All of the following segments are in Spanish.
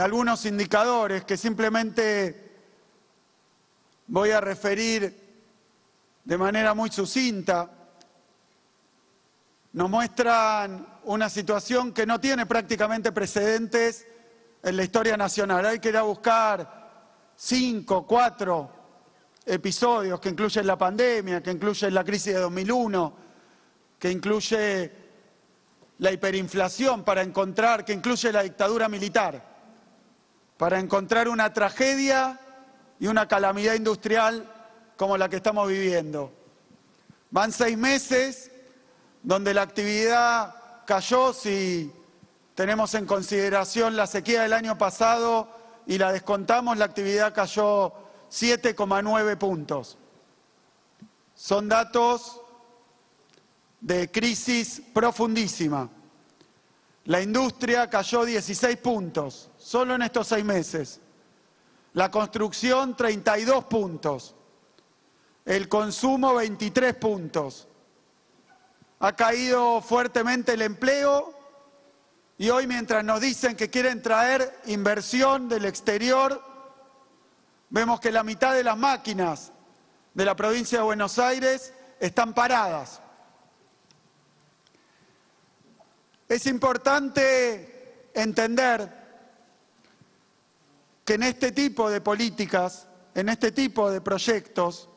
algunos indicadores que simplemente voy a referir de manera muy sucinta, nos muestran una situación que no tiene prácticamente precedentes en la historia nacional. Hay que ir a buscar cinco, cuatro episodios que incluyen la pandemia, que incluyen la crisis de 2001, que incluye la hiperinflación para encontrar, que incluye la dictadura militar para encontrar una tragedia y una calamidad industrial como la que estamos viviendo. Van seis meses donde la actividad cayó, si tenemos en consideración la sequía del año pasado y la descontamos, la actividad cayó 7,9 puntos. Son datos de crisis profundísima. La industria cayó 16 puntos, solo en estos seis meses. La construcción 32 puntos. El consumo 23 puntos. Ha caído fuertemente el empleo y hoy mientras nos dicen que quieren traer inversión del exterior, vemos que la mitad de las máquinas de la provincia de Buenos Aires están paradas. Es importante entender que en este tipo de políticas, en este tipo de proyectos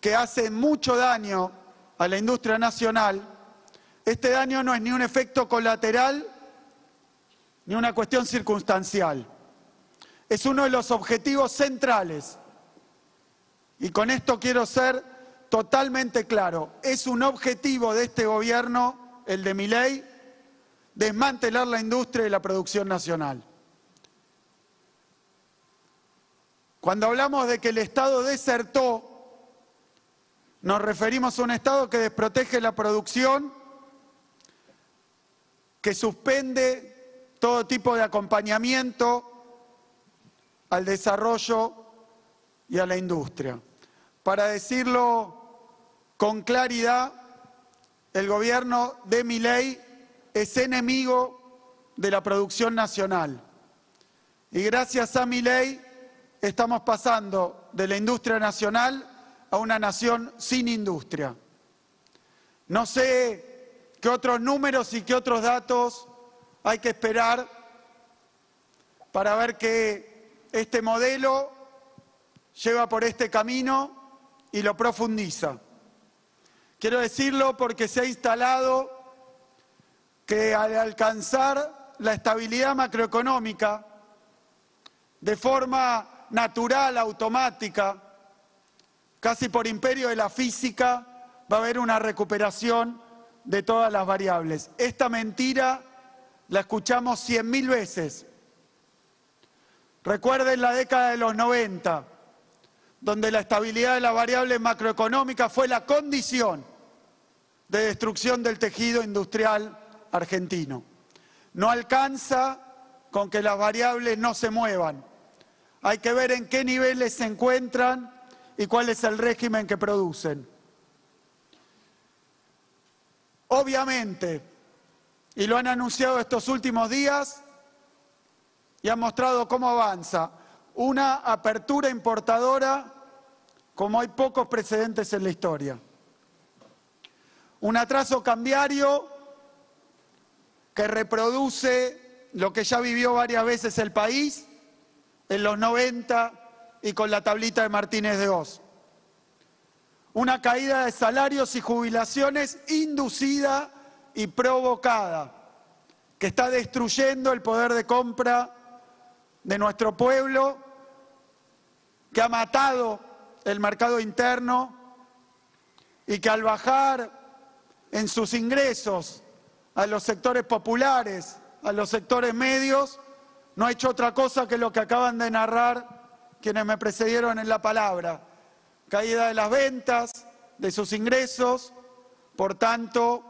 que hacen mucho daño a la industria nacional, este daño no es ni un efecto colateral ni una cuestión circunstancial. Es uno de los objetivos centrales. Y con esto quiero ser totalmente claro. Es un objetivo de este gobierno el de mi ley, desmantelar la industria y la producción nacional. Cuando hablamos de que el Estado desertó, nos referimos a un Estado que desprotege la producción, que suspende todo tipo de acompañamiento al desarrollo y a la industria. Para decirlo con claridad, el gobierno de Miley es enemigo de la producción nacional. Y gracias a Miley estamos pasando de la industria nacional a una nación sin industria. No sé qué otros números y qué otros datos hay que esperar para ver que este modelo lleva por este camino y lo profundiza. Quiero decirlo porque se ha instalado que al alcanzar la estabilidad macroeconómica de forma natural, automática, casi por imperio de la física, va a haber una recuperación de todas las variables. Esta mentira la escuchamos cien mil veces. Recuerden la década de los 90 donde la estabilidad de la variable macroeconómica fue la condición de destrucción del tejido industrial argentino. No alcanza con que las variables no se muevan. Hay que ver en qué niveles se encuentran y cuál es el régimen que producen. Obviamente, y lo han anunciado estos últimos días y han mostrado cómo avanza, una apertura importadora como hay pocos precedentes en la historia. Un atraso cambiario que reproduce lo que ya vivió varias veces el país en los 90 y con la tablita de Martínez de Oz. Una caída de salarios y jubilaciones inducida y provocada, que está destruyendo el poder de compra de nuestro pueblo, que ha matado el mercado interno y que al bajar en sus ingresos a los sectores populares, a los sectores medios, no ha hecho otra cosa que lo que acaban de narrar quienes me precedieron en la palabra. Caída de las ventas, de sus ingresos, por tanto,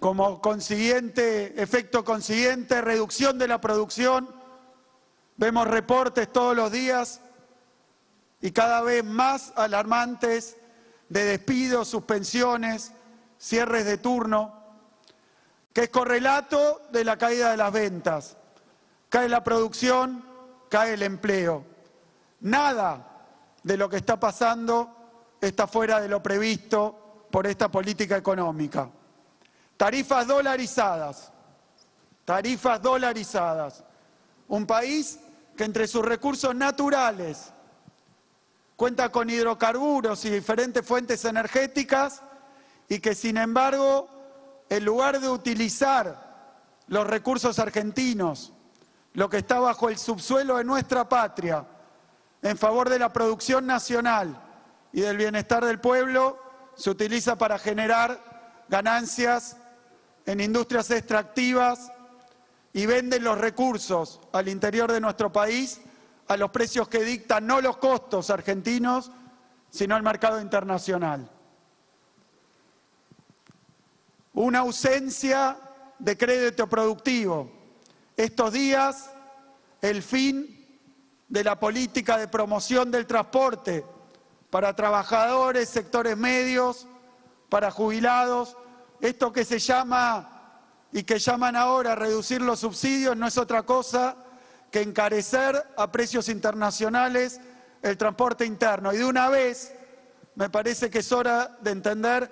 como consiguiente, efecto consiguiente, reducción de la producción. Vemos reportes todos los días y cada vez más alarmantes de despidos, suspensiones, cierres de turno, que es correlato de la caída de las ventas. Cae la producción, cae el empleo. Nada de lo que está pasando está fuera de lo previsto por esta política económica. Tarifas dolarizadas, tarifas dolarizadas. Un país que entre sus recursos naturales cuenta con hidrocarburos y diferentes fuentes energéticas y que sin embargo, en lugar de utilizar los recursos argentinos, lo que está bajo el subsuelo de nuestra patria, en favor de la producción nacional y del bienestar del pueblo, se utiliza para generar ganancias en industrias extractivas y venden los recursos al interior de nuestro país a los precios que dictan no los costos argentinos, sino el mercado internacional. Una ausencia de crédito productivo. Estos días, el fin de la política de promoción del transporte para trabajadores, sectores medios, para jubilados. Esto que se llama y que llaman ahora reducir los subsidios no es otra cosa que encarecer a precios internacionales el transporte interno. Y de una vez me parece que es hora de entender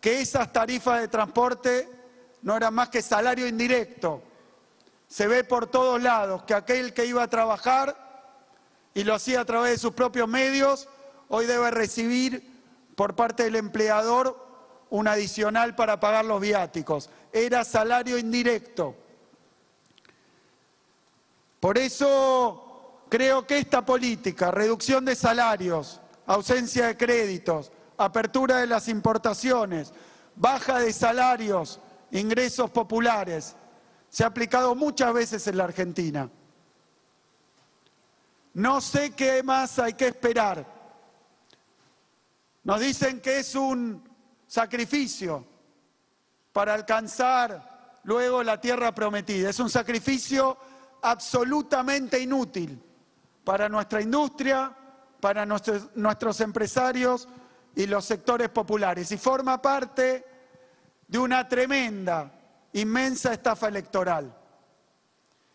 que esas tarifas de transporte no eran más que salario indirecto. Se ve por todos lados que aquel que iba a trabajar y lo hacía a través de sus propios medios, hoy debe recibir por parte del empleador un adicional para pagar los viáticos. Era salario indirecto. Por eso creo que esta política, reducción de salarios, ausencia de créditos, apertura de las importaciones, baja de salarios, ingresos populares, se ha aplicado muchas veces en la Argentina. No sé qué más hay que esperar. Nos dicen que es un sacrificio para alcanzar luego la tierra prometida. Es un sacrificio absolutamente inútil para nuestra industria, para nuestros, nuestros empresarios y los sectores populares. Y forma parte de una tremenda, inmensa estafa electoral.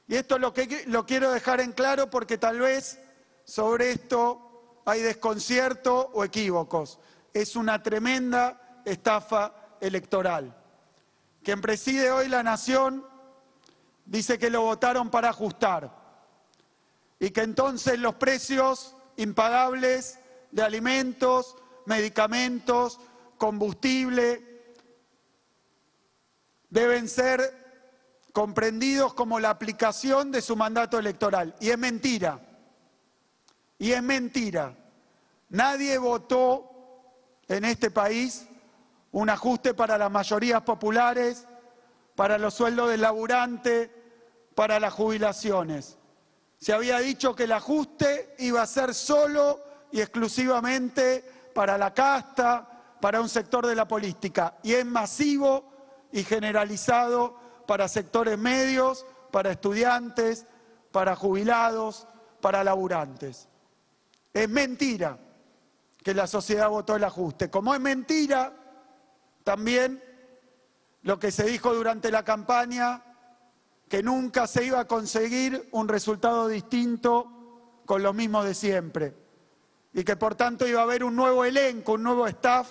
Y esto lo, que, lo quiero dejar en claro porque tal vez sobre esto hay desconcierto o equívocos. Es una tremenda estafa electoral. Quien preside hoy la nación dice que lo votaron para ajustar y que entonces los precios impagables de alimentos, medicamentos, combustible, deben ser comprendidos como la aplicación de su mandato electoral. Y es mentira. Y es mentira. Nadie votó en este país un ajuste para las mayorías populares, para los sueldos del laburante, para las jubilaciones. Se había dicho que el ajuste iba a ser solo y exclusivamente para la casta, para un sector de la política, y es masivo y generalizado para sectores medios, para estudiantes, para jubilados, para laburantes. Es mentira que la sociedad votó el ajuste, como es mentira también lo que se dijo durante la campaña, que nunca se iba a conseguir un resultado distinto con lo mismo de siempre y que por tanto iba a haber un nuevo elenco, un nuevo staff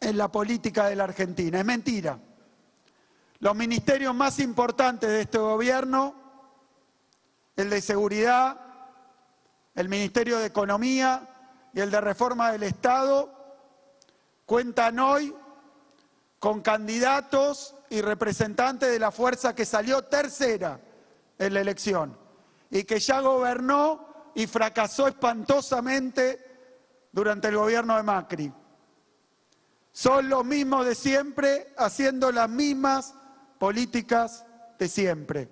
en la política de la Argentina. Es mentira. Los ministerios más importantes de este gobierno, el de Seguridad, el Ministerio de Economía y el de Reforma del Estado, cuentan hoy con candidatos y representantes de la fuerza que salió tercera en la elección y que ya gobernó y fracasó espantosamente durante el gobierno de Macri. Son los mismos de siempre haciendo las mismas políticas de siempre.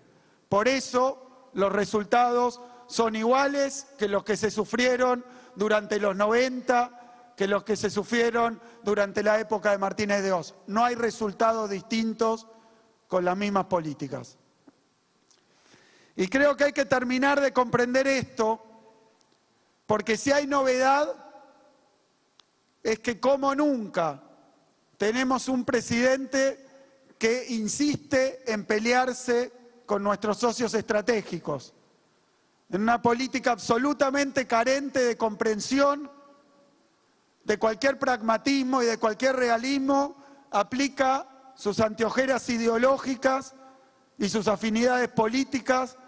Por eso los resultados son iguales que los que se sufrieron durante los 90, que los que se sufrieron durante la época de Martínez de Oz. No hay resultados distintos con las mismas políticas. Y creo que hay que terminar de comprender esto, porque si hay novedad, es que como nunca tenemos un presidente que insiste en pelearse con nuestros socios estratégicos, en una política absolutamente carente de comprensión de cualquier pragmatismo y de cualquier realismo, aplica sus anteojeras ideológicas y sus afinidades políticas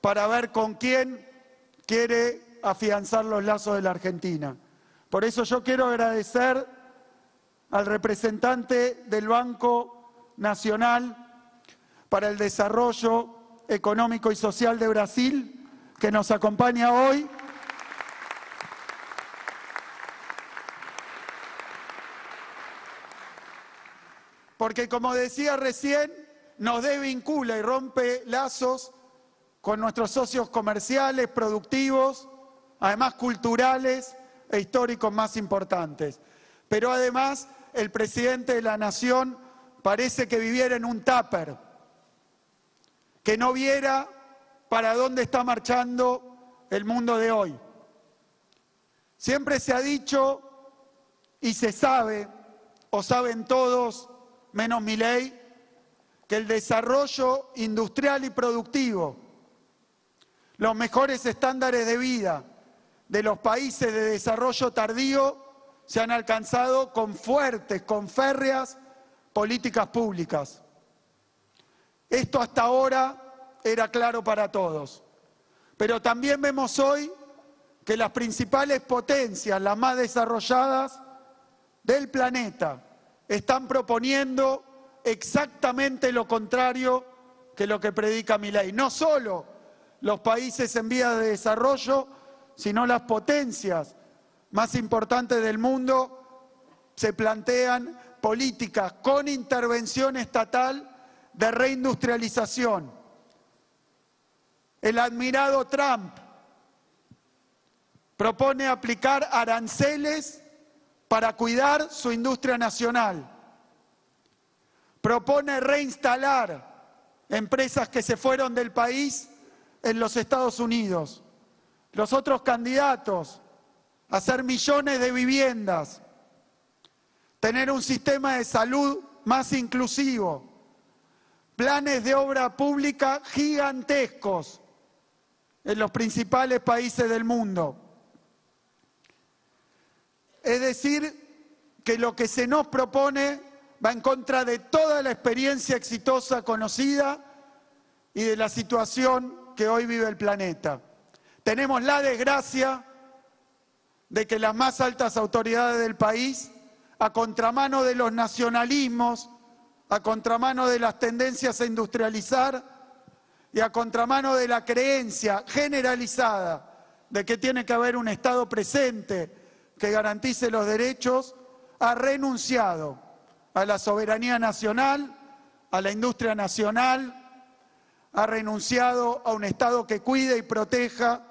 para ver con quién quiere afianzar los lazos de la Argentina. Por eso yo quiero agradecer al representante del Banco Nacional para el Desarrollo Económico y Social de Brasil, que nos acompaña hoy. Porque como decía recién, nos desvincula y rompe lazos con nuestros socios comerciales, productivos, además culturales e históricos más importantes. Pero además el presidente de la Nación parece que viviera en un tupper, que no viera para dónde está marchando el mundo de hoy. Siempre se ha dicho y se sabe, o saben todos, menos mi ley, que el desarrollo industrial y productivo, los mejores estándares de vida de los países de desarrollo tardío se han alcanzado con fuertes, con férreas políticas públicas. Esto hasta ahora era claro para todos. Pero también vemos hoy que las principales potencias, las más desarrolladas del planeta, están proponiendo exactamente lo contrario que lo que predica mi ley. No solo los países en vías de desarrollo, sino las potencias más importantes del mundo se plantean políticas con intervención estatal de reindustrialización. El admirado Trump propone aplicar aranceles para cuidar su industria nacional propone reinstalar empresas que se fueron del país en los Estados Unidos. Los otros candidatos, hacer millones de viviendas, tener un sistema de salud más inclusivo, planes de obra pública gigantescos en los principales países del mundo. Es decir, que lo que se nos propone va en contra de toda la experiencia exitosa conocida y de la situación que hoy vive el planeta. Tenemos la desgracia de que las más altas autoridades del país, a contramano de los nacionalismos, a contramano de las tendencias a industrializar y a contramano de la creencia generalizada de que tiene que haber un Estado presente que garantice los derechos, ha renunciado a la soberanía nacional, a la industria nacional, ha renunciado a un Estado que cuide y proteja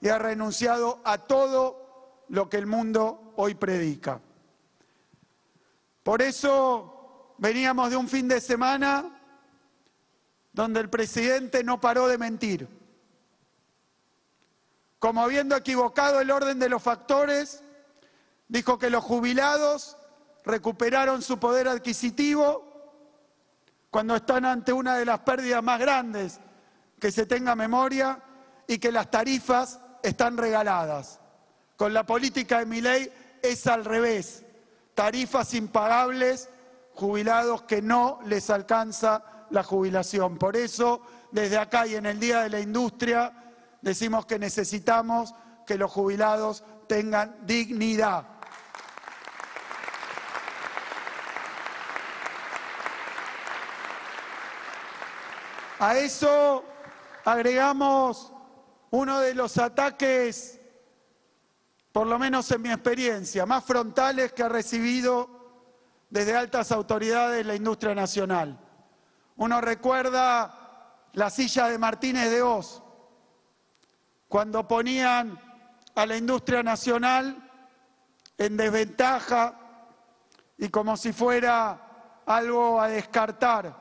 y ha renunciado a todo lo que el mundo hoy predica. Por eso veníamos de un fin de semana donde el presidente no paró de mentir. Como habiendo equivocado el orden de los factores, dijo que los jubilados recuperaron su poder adquisitivo cuando están ante una de las pérdidas más grandes que se tenga memoria y que las tarifas están regaladas. Con la política de mi ley es al revés. Tarifas impagables, jubilados que no les alcanza la jubilación. Por eso, desde acá y en el Día de la Industria, decimos que necesitamos que los jubilados tengan dignidad. A eso agregamos uno de los ataques, por lo menos en mi experiencia, más frontales que ha recibido desde altas autoridades de la industria nacional. Uno recuerda la silla de Martínez de Oz, cuando ponían a la industria nacional en desventaja y como si fuera algo a descartar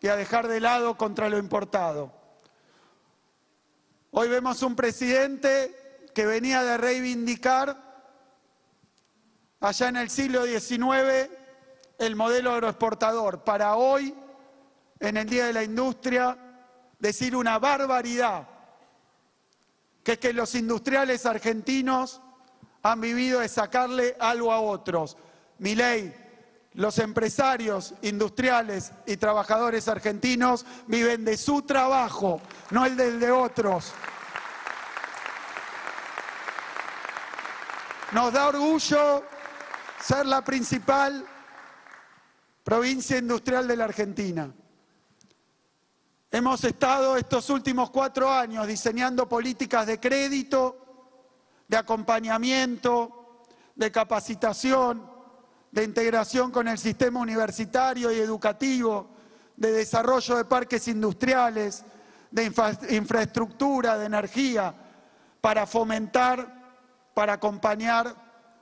y a dejar de lado contra lo importado. Hoy vemos un presidente que venía de reivindicar allá en el siglo XIX el modelo agroexportador. Para hoy, en el Día de la Industria, decir una barbaridad, que es que los industriales argentinos han vivido de sacarle algo a otros. Mi ley, los empresarios industriales y trabajadores argentinos viven de su trabajo, no el del de otros. Nos da orgullo ser la principal provincia industrial de la Argentina. Hemos estado estos últimos cuatro años diseñando políticas de crédito, de acompañamiento, de capacitación, de integración con el sistema universitario y educativo, de desarrollo de parques industriales, de infraestructura, de energía, para fomentar para acompañar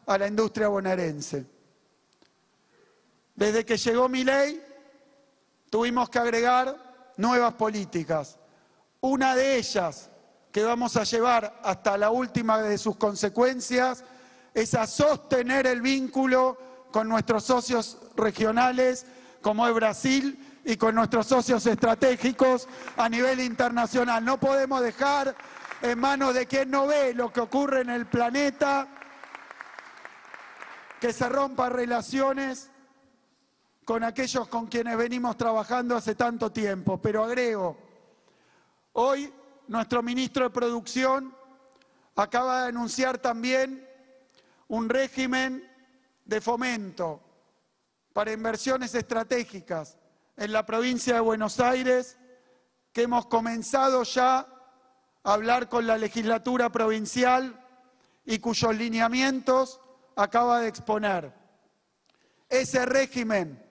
a la industria bonaerense. Desde que llegó mi ley, tuvimos que agregar nuevas políticas. Una de ellas, que vamos a llevar hasta la última de sus consecuencias, es a sostener el vínculo con nuestros socios regionales, como es Brasil, y con nuestros socios estratégicos a nivel internacional. No podemos dejar en manos de quien no ve lo que ocurre en el planeta, que se rompan relaciones con aquellos con quienes venimos trabajando hace tanto tiempo. Pero agrego, hoy nuestro ministro de Producción acaba de anunciar también un régimen de fomento para inversiones estratégicas en la provincia de Buenos Aires que hemos comenzado ya hablar con la legislatura provincial y cuyos lineamientos acaba de exponer. Ese régimen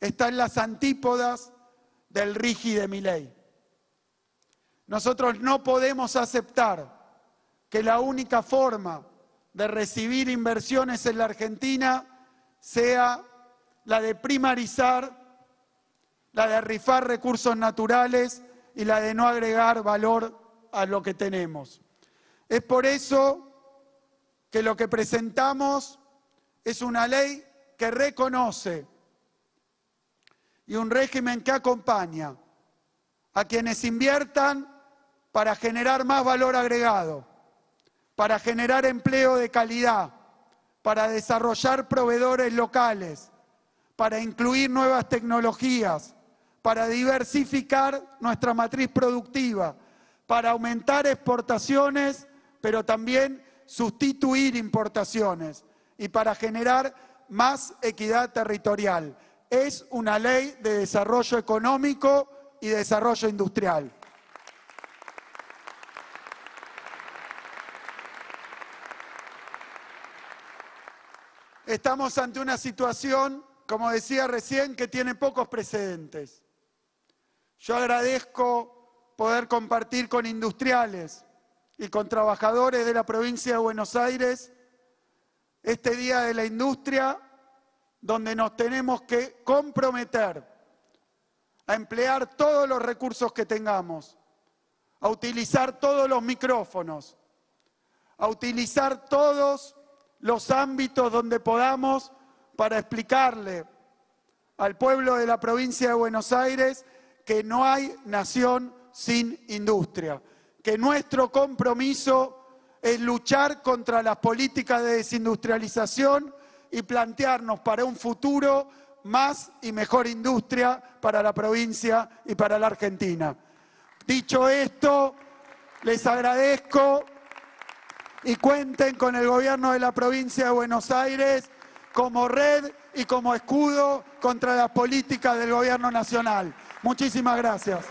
está en las antípodas del RIGI de mi ley. Nosotros no podemos aceptar que la única forma de recibir inversiones en la Argentina sea la de primarizar, la de rifar recursos naturales y la de no agregar valor a lo que tenemos. Es por eso que lo que presentamos es una ley que reconoce y un régimen que acompaña a quienes inviertan para generar más valor agregado, para generar empleo de calidad, para desarrollar proveedores locales, para incluir nuevas tecnologías, para diversificar nuestra matriz productiva, para aumentar exportaciones, pero también sustituir importaciones y para generar más equidad territorial. Es una ley de desarrollo económico y desarrollo industrial. Estamos ante una situación, como decía recién, que tiene pocos precedentes. Yo agradezco poder compartir con industriales y con trabajadores de la provincia de Buenos Aires este Día de la Industria, donde nos tenemos que comprometer a emplear todos los recursos que tengamos, a utilizar todos los micrófonos, a utilizar todos los ámbitos donde podamos para explicarle al pueblo de la provincia de Buenos Aires que no hay nación sin industria, que nuestro compromiso es luchar contra las políticas de desindustrialización y plantearnos para un futuro más y mejor industria para la provincia y para la Argentina. Dicho esto, les agradezco y cuenten con el gobierno de la provincia de Buenos Aires como red y como escudo contra las políticas del gobierno nacional. Muchísimas gracias.